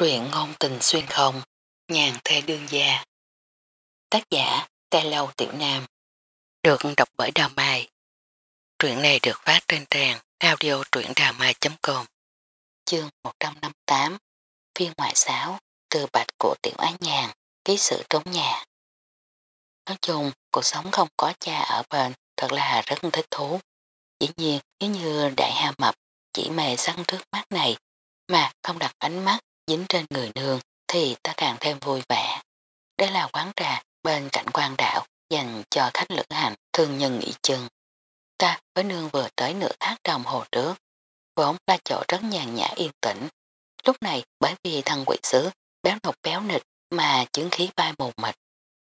Truyện ngôn tình xuyên không, nhàn thê đương gia. Tác giả, Tê Lâu Tiểu Nam. Được đọc bởi Đào Mai. Truyện này được phát trên trang audio truyệnđàmai.com Chương 158 Phiên ngoại 6 Từ bạch của Tiểu Ái Nhàn Ký sự trốn nhà Nói chung, cuộc sống không có cha ở bên thật là rất thích thú. Dĩ nhiên, nếu như đại hà mập chỉ mề săn trước mắt này mà không đặt ánh mắt dính trên người nương thì ta càng thêm vui vẻ. Đây là quán trà bên cạnh quan đạo dành cho khách lữ hành thương nhân nghỉ chân. Ta với nương vừa tới nửa thác đồng hồ trước, vốn là chỗ rất nhàn nhã yên tĩnh. Lúc này bởi vì thằng quỷ sứ béo nục béo nịch mà chứng khí bay mù mịt.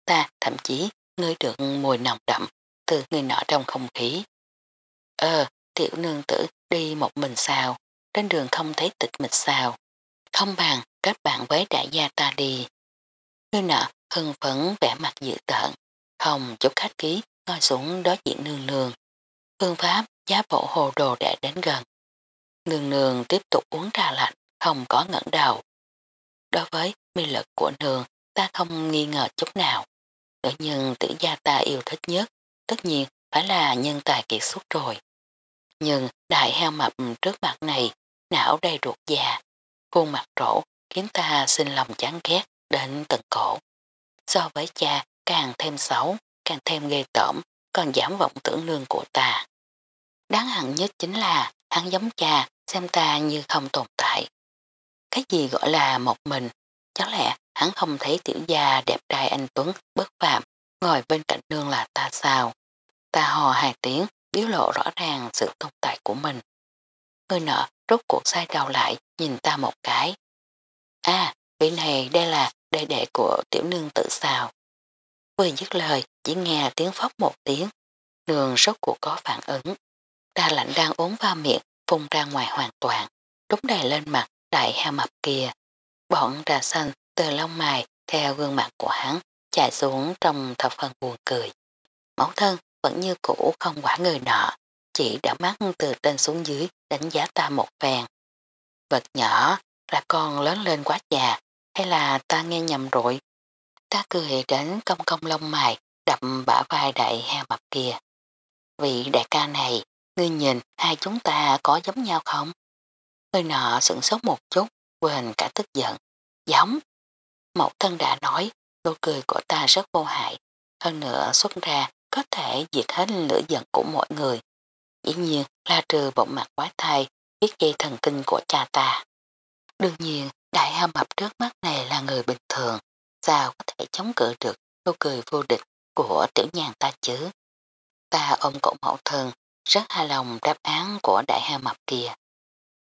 Ta thậm chí ngửi được mùi nồng đậm từ người nọ trong không khí. Ờ, tiểu nương tử đi một mình sao, trên đường không thấy tịch mịch sao. Không bằng kết bạn với đại gia ta đi. Người nợ hưng phấn vẻ mặt dự tợn, không chút khách ký ngồi xuống đối diện nương nương. Phương pháp giá bộ hồ đồ đã đến gần. Nương nương tiếp tục uống trà lạnh, không có ngẩn đầu. Đối với mi lực của nương, ta không nghi ngờ chút nào. Tự nhưng tử gia ta yêu thích nhất, tất nhiên phải là nhân tài kiệt xuất rồi. Nhưng đại heo mập trước mặt này, não đầy ruột già, khuôn mặt rỗ khiến ta sinh lòng chán ghét đến tận cổ. So với cha càng thêm xấu, càng thêm ghê tởm, còn giảm vọng tưởng lương của ta. Đáng hận nhất chính là hắn giống cha xem ta như không tồn tại. Cái gì gọi là một mình, chắc lẽ hắn không thấy tiểu gia đẹp trai anh Tuấn bất phạm ngồi bên cạnh nương là ta sao. Ta hò hai tiếng biểu lộ rõ ràng sự tồn tại của mình. Người nợ rốt cuộc sai đầu lại nhìn ta một cái. À, vị này đây là đệ đệ của tiểu nương tự xào. Vừa dứt lời chỉ nghe tiếng phóc một tiếng, nương rốt cuộc có phản ứng. Đa lạnh đang uống vào miệng, phun ra ngoài hoàn toàn, trúng đầy lên mặt đại heo mập kia. Bọn trà xanh từ lông mài theo gương mặt của hắn chạy xuống trong thập phần buồn cười. Mẫu thân vẫn như cũ không quả người nọ, chỉ đã mắt từ trên xuống dưới đánh giá ta một phèn. Vật nhỏ là con lớn lên quá già hay là ta nghe nhầm rồi. Ta cười đến công công lông mày đập bả vai đại heo mập kia. Vị đại ca này, ngươi nhìn hai chúng ta có giống nhau không? Người nọ sửng sốt một chút, quên cả tức giận. Giống. Mẫu thân đã nói, nụ cười của ta rất vô hại. Hơn nữa xuất ra có thể diệt hết lửa giận của mọi người. Dĩ nhiên là trừ bộ mặt quái thai, biết dây thần kinh của cha ta. Đương nhiên, đại hâm mập trước mắt này là người bình thường, sao có thể chống cự được nụ cười vô địch của tiểu nhàn ta chứ. Ta ôm cổ mẫu thân, rất hài lòng đáp án của đại hâm mập kia.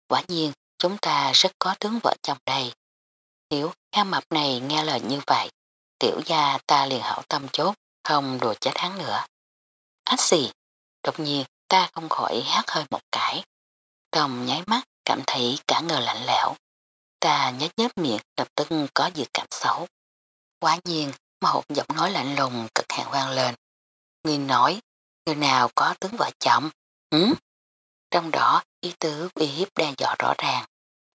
Quả nhiên, chúng ta rất có tướng vợ chồng đây. Nếu hâm mập này nghe lời như vậy, tiểu gia ta liền hảo tâm chốt, không đùa chết hắn nữa. Ách xì, đột nhiên ta không khỏi hát hơi một cái. Đồng nháy mắt cảm thấy cả người lạnh lẽo. Ta nhếch nhếch miệng lập tức có dự cảm xấu. Quá nhiên, một giọng nói lạnh lùng cực hạn vang lên. Người nói, người nào có tướng vợ chồng? Hứ? Trong đó, ý tứ uy hiếp đe dọa rõ ràng.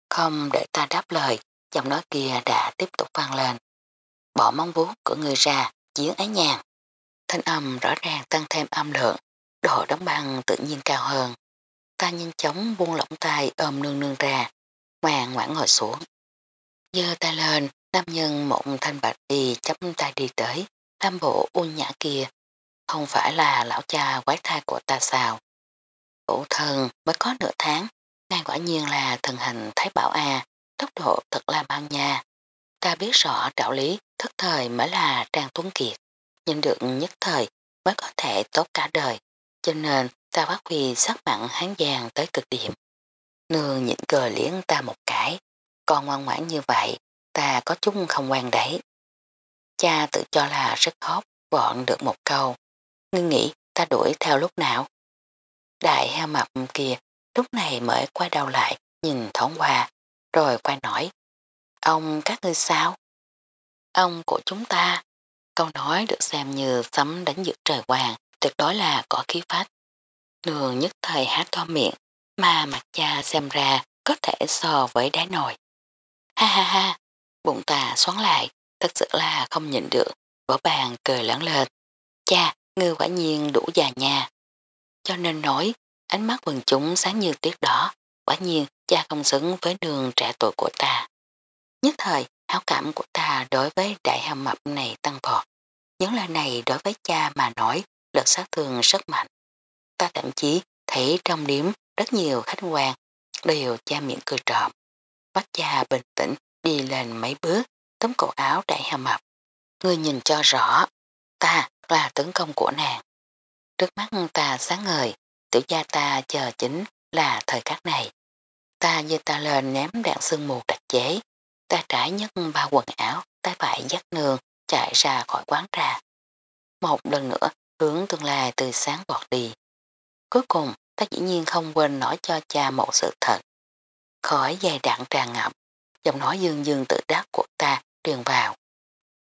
Không để ta đáp lời, giọng nói kia đã tiếp tục vang lên. Bỏ mong vuốt của người ra, chiến ái nhàn. Thanh âm rõ ràng tăng thêm âm lượng, độ đóng băng tự nhiên cao hơn. Ta nhanh chóng buông lỏng tay ôm nương nương ra, ngoan ngoãn ngồi xuống. Dơ tay lên, nam nhân mộng thanh bạch đi chấm tay đi tới, tam bộ u nhã kia. Không phải là lão cha quái thai của ta sao. Phụ thần mới có nửa tháng, ngay quả nhiên là thần hành Thái Bảo A, tốc độ thật là bao nha. Ta biết rõ đạo lý thức thời mới là trang tuấn kiệt, nhưng được nhất thời mới có thể tốt cả đời, cho nên ta bác huy sắc mặn hán giang tới cực điểm. Nương nhịn cờ liễn ta một cái, còn ngoan ngoãn như vậy, ta có chút không quan đấy. Cha tự cho là rất hốt, gọn được một câu. Ngươi nghĩ ta đuổi theo lúc nào? Đại heo mập kia lúc này mới quay đầu lại, nhìn thoáng qua, rồi quay nói. Ông các ngươi sao? Ông của chúng ta. Câu nói được xem như sấm đánh giữa trời hoàng, tuyệt đối là có khí phách. Nương nhất thời hát to miệng, mà mặt cha xem ra có thể so với đáy nồi. Ha ha ha, bụng ta xoắn lại, thật sự là không nhịn được, vỡ bàn cười lớn lên. Cha, ngư quả nhiên đủ già nha. Cho nên nói, ánh mắt quần chúng sáng như tuyết đỏ, quả nhiên cha không xứng với đường trẻ tuổi của ta. Nhất thời, hảo cảm của ta đối với đại hàm mập này tăng vọt. Những lời này đối với cha mà nói lực sát thương rất mạnh. Ta thậm chí thấy trong điếm rất nhiều khách quan đều cha miệng cười trộm. Bác cha bình tĩnh đi lên mấy bước tấm cổ áo đại hàm mập. Ngươi nhìn cho rõ, ta là tấn công của nàng. Trước mắt ta sáng ngời, tiểu gia ta chờ chính là thời khắc này. Ta dơ ta lên ném đạn sương mù đặc chế, ta trải nhất ba quần áo, tay phải dắt nương chạy ra khỏi quán trà. Một lần nữa hướng tương lai từ sáng vọt đi. Cuối cùng ta dĩ nhiên không quên nói cho cha một sự thật. Khỏi dày đạn tràn ngập, giọng nói dương dương tự đắc của ta truyền vào.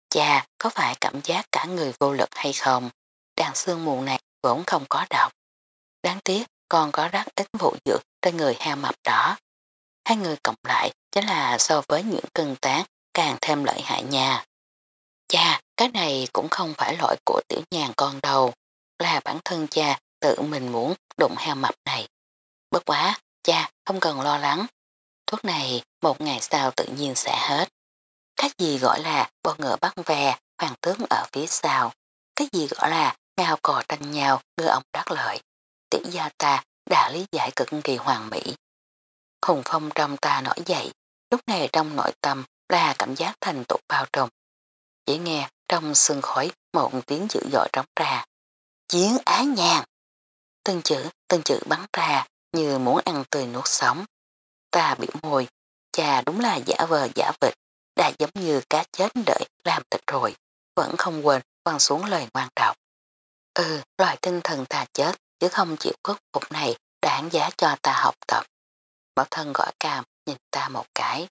Cha có phải cảm giác cả người vô lực hay không? Đàn xương mù này vốn không có độc. Đáng tiếc còn có rất ít vụ dược trên người heo mập đó. Hai người cộng lại chính là so với những cân tán càng thêm lợi hại nha. Cha, cái này cũng không phải lỗi của tiểu nhàn con đâu, là bản thân cha tự mình muốn đụng heo mập này. Bất quá, cha không cần lo lắng. Thuốc này một ngày sau tự nhiên sẽ hết. Cái gì gọi là bò ngựa bắt ve, hoàng tướng ở phía sau. Cái gì gọi là ngao cò tranh nhau, ngư ông đắc lợi. Tiểu gia ta đã lý giải cực kỳ hoàn mỹ. Hùng phong trong ta nổi dậy, lúc này trong nội tâm là cảm giác thành tụ bao trùm. Chỉ nghe trong sương khói một tiếng dữ dội trống ra. Chiến á nhàn. Từng chữ, từng chữ bắn ra như muốn ăn tươi nuốt sống. Ta biểu môi, cha đúng là giả vờ giả vịt, đã giống như cá chết đợi làm thịt rồi, vẫn không quên quăng xuống lời ngoan trọng. Ừ, loài tinh thần ta chết, chứ không chịu khuất phục này đáng giá cho ta học tập. Bảo thân gọi cam, nhìn ta một cái.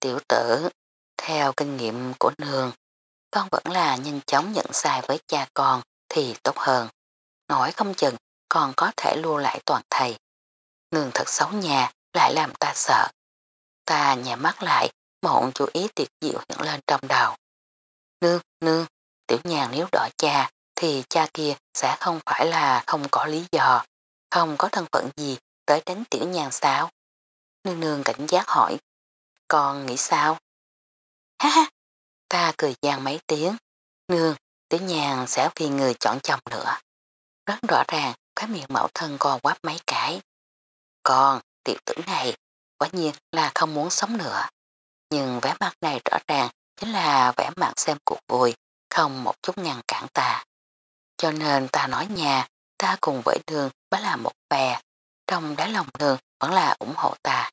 Tiểu tử, theo kinh nghiệm của nương, con vẫn là nhanh chóng nhận sai với cha con thì tốt hơn. Nói không chừng còn có thể lưu lại toàn thầy. Nương thật xấu nhà lại làm ta sợ. Ta nhả mắt lại, mộng chú ý tiệt diệu hiện lên trong đầu. Nương, nương, tiểu nhàn nếu đỏ cha thì cha kia sẽ không phải là không có lý do, không có thân phận gì tới đánh tiểu nhàn sao. Nương nương cảnh giác hỏi, con nghĩ sao? Ha ha, ta cười gian mấy tiếng, nương, tiểu nhàn sẽ vì người chọn chồng nữa. Rất rõ ràng, cái miệng mẫu thân co quắp mấy cái. Còn, tiểu tử này, quả nhiên là không muốn sống nữa. Nhưng vẻ mặt này rõ ràng chính là vẻ mặt xem cuộc vui, không một chút ngăn cản ta. Cho nên ta nói nhà, ta cùng với đường mới là một bè, trong đáy lòng đường vẫn là ủng hộ ta.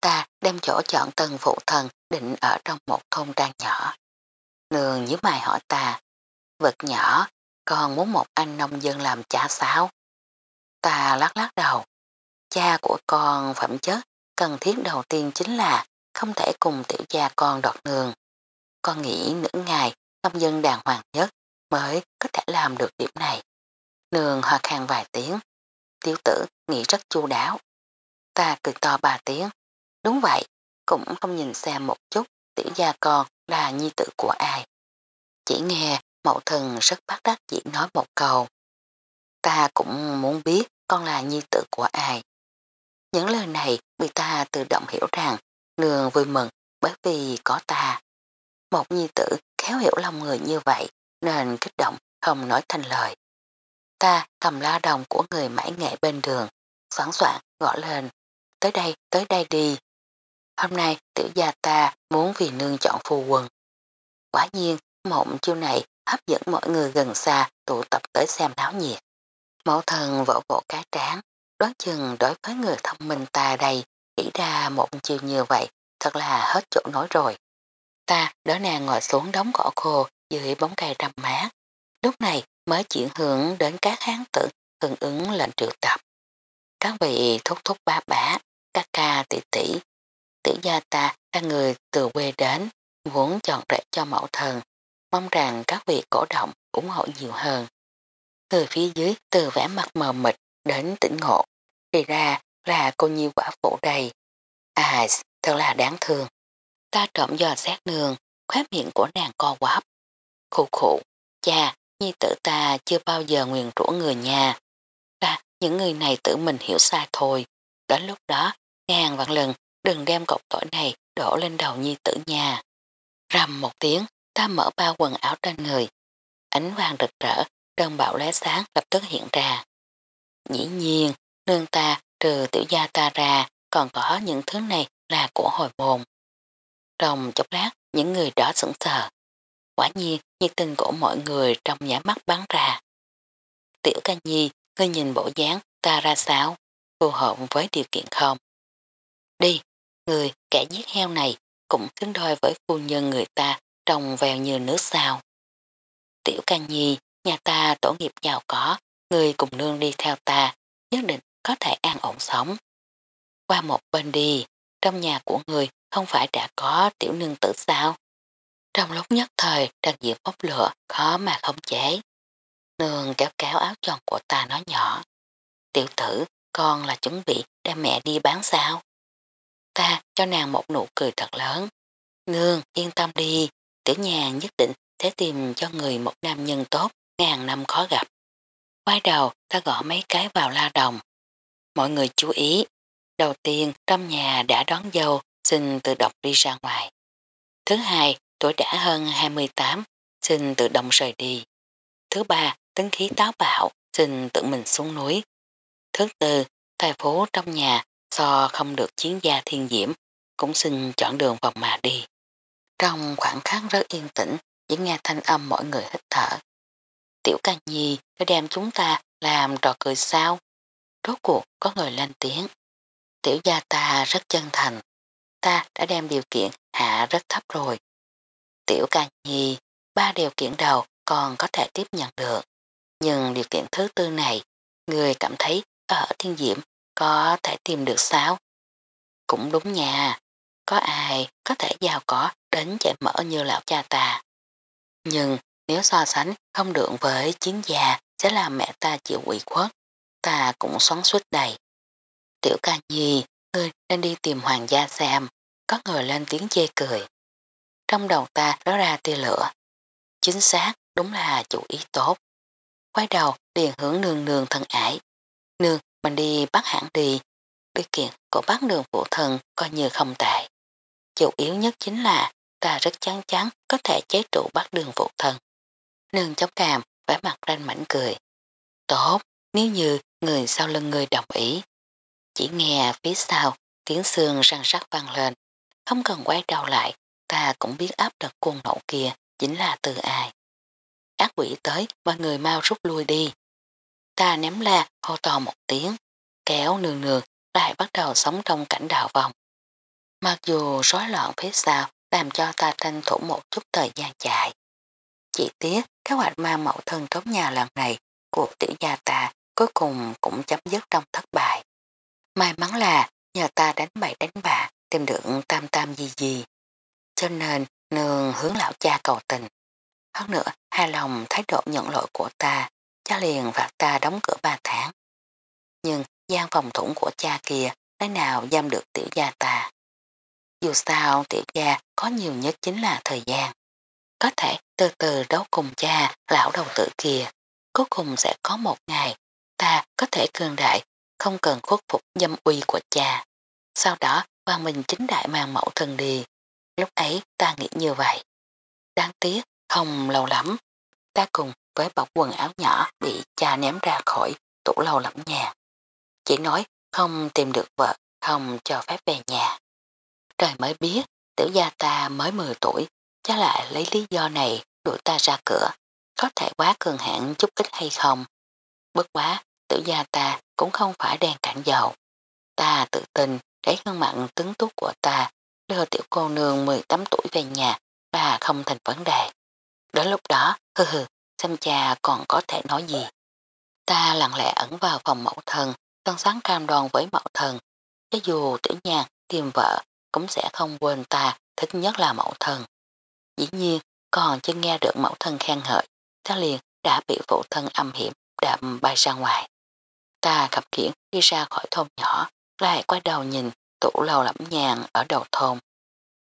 Ta đem chỗ chọn tân phụ thần định ở trong một thôn trang nhỏ. Nương nhíu mày hỏi ta, vật nhỏ, con muốn một anh nông dân làm cha sao? Ta lắc lắc đầu, cha của con phẩm chất, cần thiết đầu tiên chính là không thể cùng tiểu gia con đọt nương. Con nghĩ nữ ngày, nông dân đàng hoàng nhất mới có thể làm được điểm này. Nương hoa khang vài tiếng, tiểu tử nghĩ rất chu đáo. Ta cười to ba tiếng, đúng vậy, cũng không nhìn xem một chút tiểu gia con là nhi tử của ai. Chỉ nghe mẫu thần rất bắt đắc chỉ nói một câu. Ta cũng muốn biết con là nhi tử của ai. Những lời này bị ta tự động hiểu rằng nương vui mừng bởi vì có ta. Một nhi tử khéo hiểu lòng người như vậy nên kích động không nói thành lời. Ta cầm la đồng của người mãi nghệ bên đường, xoắn soạn gõ lên. Tới đây, tới đây đi. Hôm nay tiểu gia ta muốn vì nương chọn phù quần. Quả nhiên, mộng chiêu này hấp dẫn mọi người gần xa tụ tập tới xem náo nhiệt. Mẫu thần vỗ vỗ cái trán, đoán chừng đối với người thông minh ta đây, nghĩ ra một chiều như vậy, thật là hết chỗ nói rồi. Ta đỡ nàng ngồi xuống đóng cỏ khô dưới bóng cây râm mát. Lúc này mới chuyển hướng đến các hán tử hưởng ứng lệnh triệu tập. Các vị thúc thúc ba bá, các ca tỷ tỷ, tiểu gia ta là người từ quê đến, muốn chọn rễ cho mẫu thần, mong rằng các vị cổ động ủng hộ nhiều hơn. Từ phía dưới từ vẻ mặt mờ mịt đến tỉnh ngộ, thì ra là cô nhiêu quả phụ đầy. À, thật là đáng thương. ta trộm dò xét nương, khóe miệng của nàng co quắp. Khủ khủ, cha, nhi tử ta chưa bao giờ nguyền rủa người nhà. Ta, những người này tự mình hiểu sai thôi. Đến lúc đó, ngàn vạn lần, đừng đem cọc tội này đổ lên đầu nhi tử nhà. Rầm một tiếng, ta mở ba quần áo trên người. Ánh vàng rực rỡ, đơn bạo lé sáng lập tức hiện ra. Dĩ nhiên, nương ta trừ tiểu gia ta ra, còn có những thứ này là của hồi môn. Trong chốc lát, những người đó sững sờ. Quả nhiên, nhiệt tình của mọi người trong nhã mắt bắn ra. Tiểu ca nhi, ngươi nhìn bộ dáng ta ra sao, phù hợp với điều kiện không? Đi, người kẻ giết heo này cũng cứng đôi với phu nhân người ta trồng vèo như nước sao. Tiểu ca nhi, nhà ta tổ nghiệp giàu có, người cùng nương đi theo ta, nhất định có thể an ổn sống. Qua một bên đi, trong nhà của người không phải đã có tiểu nương tử sao? Trong lúc nhất thời đặc diện bốc lửa khó mà không chế. Nương kéo kéo áo tròn của ta nói nhỏ. Tiểu tử, con là chuẩn bị đem mẹ đi bán sao? Ta cho nàng một nụ cười thật lớn. Nương, yên tâm đi, tiểu nhà nhất định sẽ tìm cho người một nam nhân tốt, ngàn năm khó gặp. Quay đầu, ta gõ mấy cái vào la đồng. Mọi người chú ý, đầu tiên trong nhà đã đón dâu, xin tự độc đi ra ngoài. Thứ hai, tuổi đã hơn 28, xin tự động rời đi. Thứ ba, tính khí táo bạo, xin tự mình xuống núi. Thứ tư, tài phố trong nhà so không được chiến gia thiên diễm, cũng xin chọn đường vòng mà đi. Trong khoảng khắc rất yên tĩnh, chỉ nghe thanh âm mọi người hít thở. Tiểu ca nhi có đem chúng ta làm trò cười sao? Rốt cuộc có người lên tiếng. Tiểu gia ta rất chân thành. Ta đã đem điều kiện hạ rất thấp rồi. Tiểu ca nhi, ba điều kiện đầu còn có thể tiếp nhận được. Nhưng điều kiện thứ tư này, người cảm thấy ở thiên diễm có thể tìm được sao? Cũng đúng nha, có ai có thể giàu có đến chạy mở như lão cha ta. Nhưng nếu so sánh không được với chiến gia sẽ làm mẹ ta chịu quỷ khuất, ta cũng xoắn suốt đầy. Tiểu ca nhi, ngươi nên đi tìm hoàng gia xem, có người lên tiếng chê cười. Trong đầu ta đó ra tia lửa. Chính xác, đúng là chủ ý tốt. Quay đầu liền hướng nương nương thân ải. Nương, mình đi bắt hãng đi. Điều kiện của bác đường phụ thần coi như không tệ. Chủ yếu nhất chính là ta rất chắn chắn có thể chế trụ bác đường phụ thần. Nương chống càm, vẻ mặt ranh mảnh cười. Tốt, nếu như người sau lưng người đồng ý. Chỉ nghe phía sau tiếng xương răng rắc vang lên. Không cần quay đầu lại, ta cũng biết áp lực cuồng nổ kia chính là từ ai. Ác quỷ tới, mọi người mau rút lui đi. Ta ném la hô to một tiếng, kéo nương nương lại bắt đầu sống trong cảnh đào vòng. Mặc dù rối loạn phía sau làm cho ta tranh thủ một chút thời gian chạy. Chỉ tiếc kế hoạch ma mẫu thân trốn nhà lần này của tiểu gia ta cuối cùng cũng chấm dứt trong thất bại. May mắn là nhờ ta đánh bậy đánh bạ tìm được tam tam gì gì. Cho nên nương hướng lão cha cầu tình. Hơn nữa hai lòng thái độ nhận lỗi của ta cha liền phạt ta đóng cửa ba tháng. Nhưng gian phòng thủng của cha kia thế nào giam được tiểu gia ta. Dù sao, tiểu gia có nhiều nhất chính là thời gian. Có thể từ từ đấu cùng cha, lão đầu tử kia. Cuối cùng sẽ có một ngày, ta có thể cường đại, không cần khuất phục dâm uy của cha. Sau đó, và mình chính đại mang mẫu thân đi. Lúc ấy ta nghĩ như vậy. Đáng tiếc, không lâu lắm. Ta cùng với bọc quần áo nhỏ bị cha ném ra khỏi tủ lâu lắm nhà. Chỉ nói không tìm được vợ, không cho phép về nhà. Trời mới biết, tiểu gia ta mới 10 tuổi, chắc lại lấy lý do này đuổi ta ra cửa, có thể quá cường hạn chút ít hay không. Bất quá, tiểu gia ta cũng không phải đèn cạn dầu. Ta tự tin cái gương mặn tướng túc của ta đưa tiểu cô nương 18 tuổi về nhà và không thành vấn đề. Đến lúc đó, hừ hừ, xem cha còn có thể nói gì. Ta lặng lẽ ẩn vào phòng mẫu thần, tân sáng cam đoan với mẫu thần. Cho dù tiểu nhạc tìm vợ cũng sẽ không quên ta thích nhất là mẫu thần. Dĩ nhiên, còn chưa nghe được mẫu thân khen ngợi, ta liền đã bị phụ thân âm hiểm đạm bay ra ngoài. Ta khập khiển đi ra khỏi thôn nhỏ, lại quay đầu nhìn tủ lầu lẫm nhàn ở đầu thôn.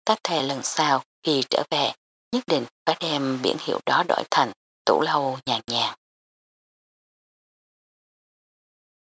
Ta thề lần sau khi trở về nhất định phải đem biển hiệu đó đổi thành tủ lâu nhàn nhàn.